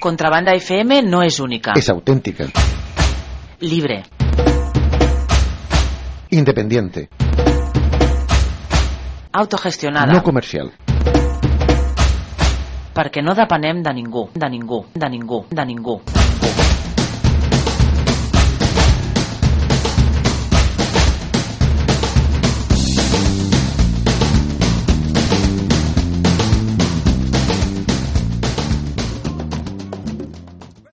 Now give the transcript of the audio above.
Contrabanda FM no és única. Es auténtica. Libre. Independiente. Autogestionada. No comercial. Perquè no depenem de ningú, de ningú, de ningú, de ningú. De ningú.